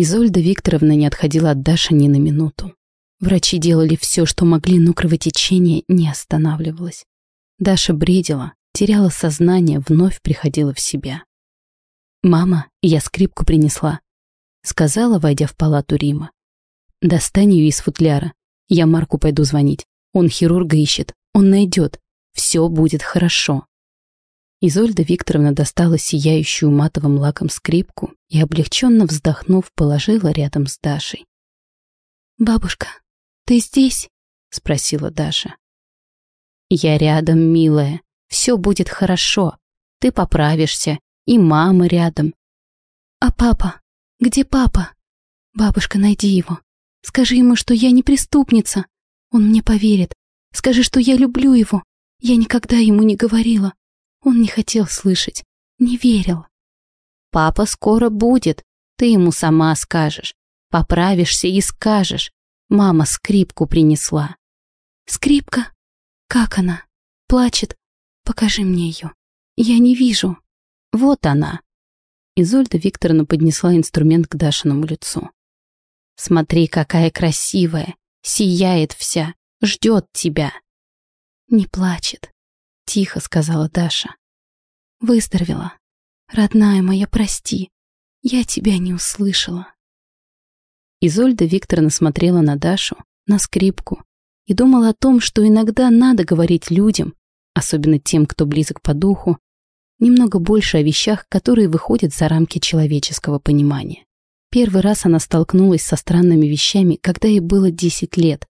Изольда Викторовна не отходила от Даши ни на минуту. Врачи делали все, что могли, но кровотечение не останавливалось. Даша бредила, теряла сознание, вновь приходила в себя. «Мама, я скрипку принесла», — сказала, войдя в палату Рима. «Достань ее из футляра. Я Марку пойду звонить. Он хирурга ищет. Он найдет. Все будет хорошо». Изольда Викторовна достала сияющую матовым лаком скрипку и, облегченно вздохнув, положила рядом с Дашей. «Бабушка, ты здесь?» — спросила Даша. «Я рядом, милая. Все будет хорошо. Ты поправишься, и мама рядом». «А папа? Где папа? Бабушка, найди его. Скажи ему, что я не преступница. Он мне поверит. Скажи, что я люблю его. Я никогда ему не говорила. Он не хотел слышать, не верил. «Папа скоро будет, ты ему сама скажешь. Поправишься и скажешь. Мама скрипку принесла». «Скрипка? Как она? Плачет? Покажи мне ее. Я не вижу». «Вот она». Изольда Викторовна поднесла инструмент к Дашиному лицу. «Смотри, какая красивая, сияет вся, ждет тебя». «Не плачет», Тихо сказала Даша. Выздоровела. Родная моя, прости. Я тебя не услышала. Изольда Викторовна смотрела на Дашу, на скрипку, и думала о том, что иногда надо говорить людям, особенно тем, кто близок по духу, немного больше о вещах, которые выходят за рамки человеческого понимания. Первый раз она столкнулась со странными вещами, когда ей было 10 лет.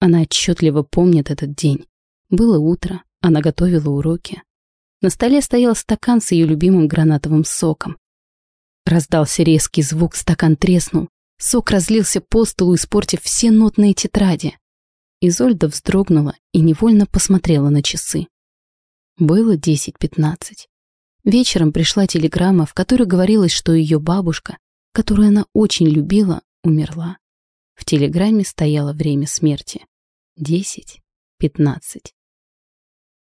Она отчетливо помнит этот день. Было утро, она готовила уроки. На столе стоял стакан с ее любимым гранатовым соком. Раздался резкий звук, стакан треснул. Сок разлился по столу, испортив все нотные тетради. Изольда вздрогнула и невольно посмотрела на часы. Было 10-15. Вечером пришла телеграмма, в которой говорилось, что ее бабушка, которую она очень любила, умерла. В телеграмме стояло время смерти. 10-15.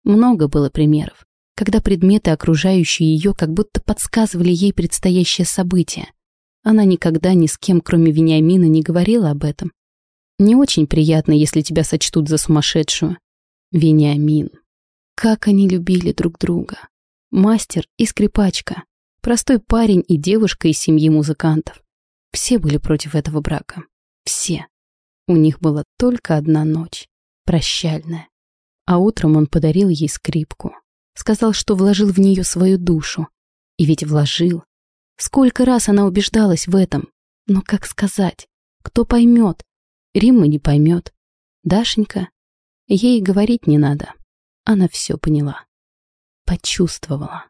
Много было примеров, когда предметы, окружающие ее, как будто подсказывали ей предстоящее событие. Она никогда ни с кем, кроме Вениамина, не говорила об этом. Не очень приятно, если тебя сочтут за сумасшедшую. Вениамин. Как они любили друг друга. Мастер и скрипачка. Простой парень и девушка из семьи музыкантов. Все были против этого брака. Все. У них была только одна ночь. Прощальная. А утром он подарил ей скрипку. Сказал, что вложил в нее свою душу. И ведь вложил. Сколько раз она убеждалась в этом. Но как сказать? Кто поймет? Римма не поймет. Дашенька? Ей говорить не надо. Она все поняла. Почувствовала.